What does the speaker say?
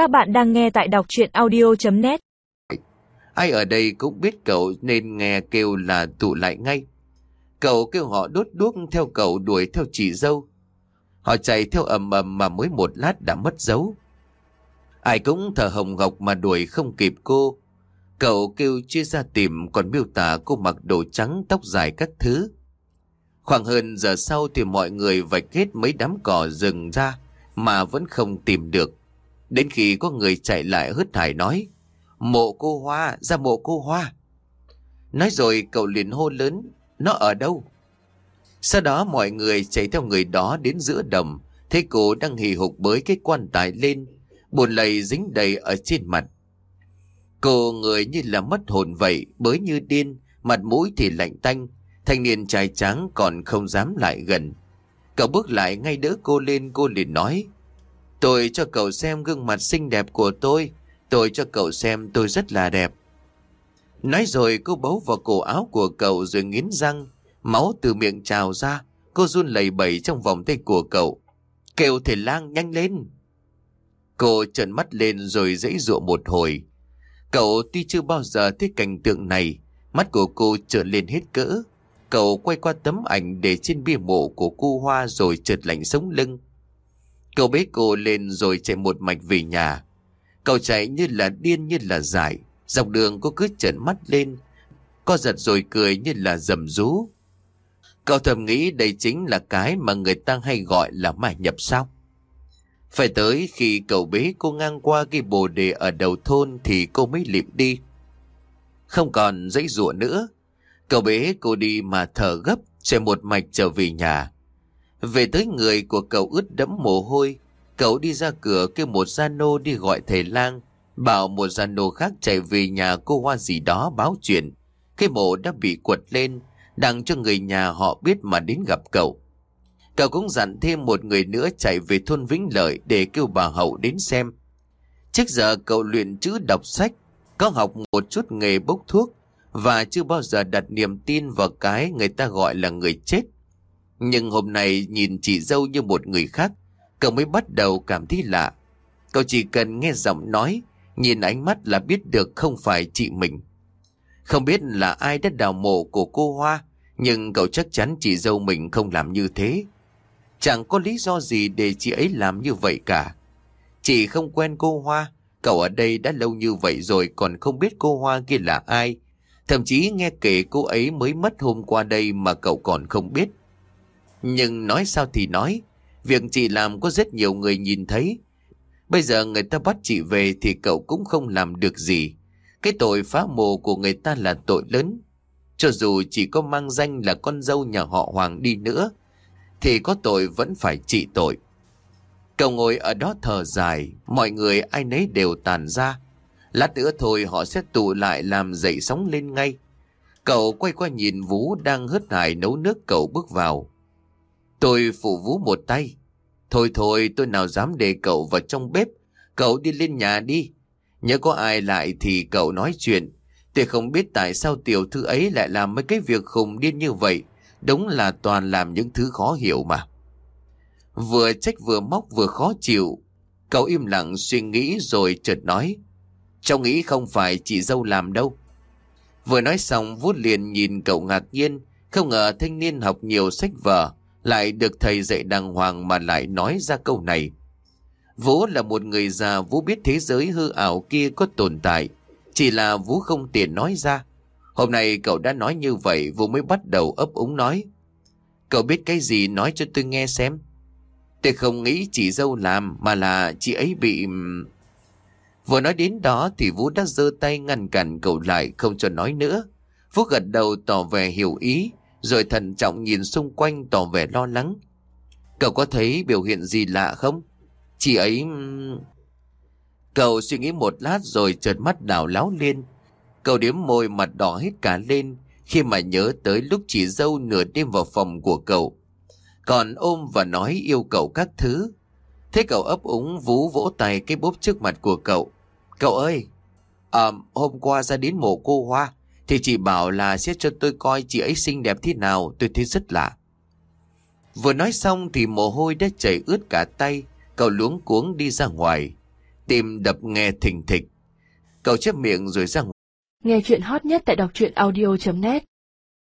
Các bạn đang nghe tại đọc chuyện audio.net Ai ở đây cũng biết cậu nên nghe kêu là tụ lại ngay. Cậu kêu họ đốt đuốc theo cậu đuổi theo chị dâu. Họ chạy theo ầm ầm mà mới một lát đã mất dấu. Ai cũng thở hồng ngọc mà đuổi không kịp cô. Cậu kêu chia ra tìm, còn miêu tả cô mặc đồ trắng, tóc dài các thứ. Khoảng hơn giờ sau thì mọi người vạch hết mấy đám cỏ rừng ra mà vẫn không tìm được. Đến khi có người chạy lại hớt hải nói Mộ cô Hoa, ra mộ cô Hoa. Nói rồi cậu liền hô lớn, nó ở đâu? Sau đó mọi người chạy theo người đó đến giữa đầm, thấy cô đang hì hục bới cái quan tài lên, Bồn lầy dính đầy ở trên mặt. Cô người như là mất hồn vậy, bới như điên, mặt mũi thì lạnh tanh, thanh niên trai trắng còn không dám lại gần. Cậu bước lại ngay đỡ cô lên, cô liền nói, Tôi cho cậu xem gương mặt xinh đẹp của tôi, tôi cho cậu xem tôi rất là đẹp. Nói rồi cô bấu vào cổ áo của cậu rồi nghiến răng, máu từ miệng trào ra, cô run lẩy bẩy trong vòng tay của cậu. Kêu thể lang nhanh lên. Cô trợn mắt lên rồi dãy dụa một hồi. Cậu tuy chưa bao giờ thấy cảnh tượng này, mắt của cô trợn lên hết cỡ. Cậu quay qua tấm ảnh để trên bia mộ của cô Hoa rồi trượt lạnh sống lưng. Cậu bế cô lên rồi chạy một mạch về nhà. Cậu chạy như là điên như là dại. Dọc đường cô cứ trợn mắt lên. Co giật rồi cười như là dầm rú. Cậu thầm nghĩ đây chính là cái mà người ta hay gọi là mải nhập sao. Phải tới khi cậu bế cô ngang qua cái bồ đề ở đầu thôn thì cô mới lịm đi. Không còn dãy rụa nữa. Cậu bế cô đi mà thở gấp, chạy một mạch trở về nhà. Về tới người của cậu ướt đẫm mồ hôi, cậu đi ra cửa kêu một gia nô đi gọi thầy lang, bảo một gia nô khác chạy về nhà cô hoa gì đó báo chuyện. Cái mộ đã bị quật lên, đặng cho người nhà họ biết mà đến gặp cậu. Cậu cũng dặn thêm một người nữa chạy về thôn Vĩnh Lợi để kêu bà Hậu đến xem. Trước giờ cậu luyện chữ đọc sách, có học một chút nghề bốc thuốc và chưa bao giờ đặt niềm tin vào cái người ta gọi là người chết. Nhưng hôm nay nhìn chị dâu như một người khác, cậu mới bắt đầu cảm thấy lạ. Cậu chỉ cần nghe giọng nói, nhìn ánh mắt là biết được không phải chị mình. Không biết là ai đã đào mộ của cô Hoa, nhưng cậu chắc chắn chị dâu mình không làm như thế. Chẳng có lý do gì để chị ấy làm như vậy cả. Chị không quen cô Hoa, cậu ở đây đã lâu như vậy rồi còn không biết cô Hoa kia là ai. Thậm chí nghe kể cô ấy mới mất hôm qua đây mà cậu còn không biết. Nhưng nói sao thì nói, việc chị làm có rất nhiều người nhìn thấy. Bây giờ người ta bắt chị về thì cậu cũng không làm được gì. Cái tội phá mồ của người ta là tội lớn. Cho dù chỉ có mang danh là con dâu nhà họ Hoàng đi nữa, thì có tội vẫn phải trị tội. Cậu ngồi ở đó thở dài, mọi người ai nấy đều tàn ra. Lát nữa thôi họ sẽ tụ lại làm dậy sóng lên ngay. Cậu quay qua nhìn Vũ đang hớt hải nấu nước cậu bước vào. Tôi phụ Vũ một tay. Thôi thôi, tôi nào dám để cậu vào trong bếp. Cậu đi lên nhà đi. Nhớ có ai lại thì cậu nói chuyện. Tôi không biết tại sao tiểu thư ấy lại làm mấy cái việc khùng điên như vậy. Đúng là toàn làm những thứ khó hiểu mà. Vừa trách vừa móc vừa khó chịu. Cậu im lặng suy nghĩ rồi chợt nói. Cháu nghĩ không phải chị dâu làm đâu. Vừa nói xong Vút liền nhìn cậu ngạc nhiên. Không ngờ thanh niên học nhiều sách vở. Lại được thầy dạy đàng hoàng mà lại nói ra câu này. Vũ là một người già, Vũ biết thế giới hư ảo kia có tồn tại. Chỉ là Vũ không tiện nói ra. Hôm nay cậu đã nói như vậy, Vũ mới bắt đầu ấp úng nói. Cậu biết cái gì nói cho tôi nghe xem. Tôi không nghĩ chị dâu làm, mà là chị ấy bị... Vừa nói đến đó thì Vũ đã giơ tay ngăn cản cậu lại, không cho nói nữa. Vũ gật đầu tỏ vẻ hiểu ý rồi thận trọng nhìn xung quanh tỏ vẻ lo lắng. Cậu có thấy biểu hiện gì lạ không? Chị ấy... Cậu suy nghĩ một lát rồi chợt mắt đảo láo lên. Cậu điếm môi mặt đỏ hết cả lên khi mà nhớ tới lúc chị dâu nửa đêm vào phòng của cậu. Còn ôm và nói yêu cậu các thứ. Thế cậu ấp úng vú vỗ tay cái bốp trước mặt của cậu. Cậu ơi, à, hôm qua ra đến mộ cô Hoa, thì chị bảo là sẽ cho tôi coi chị ấy xinh đẹp thế nào, Tôi thấy rất lạ. Vừa nói xong thì mồ hôi đã chảy ướt cả tay, Cậu luống cuống đi ra ngoài. Tim đập nghe thình thịch. Cậu chép miệng rồi ra Nghe chuyện hot nhất tại đọc truyện audio.net